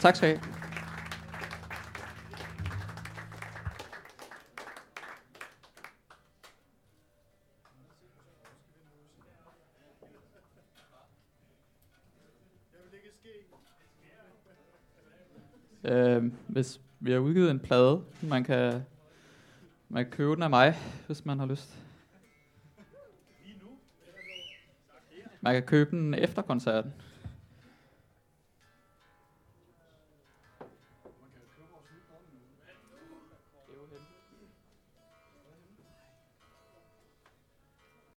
Tak. Skal I have. Øh, hvis vi har udgivet en plade, man kan, man kan købe den af mig, hvis man har lyst. Man kan købe den efter koncerten.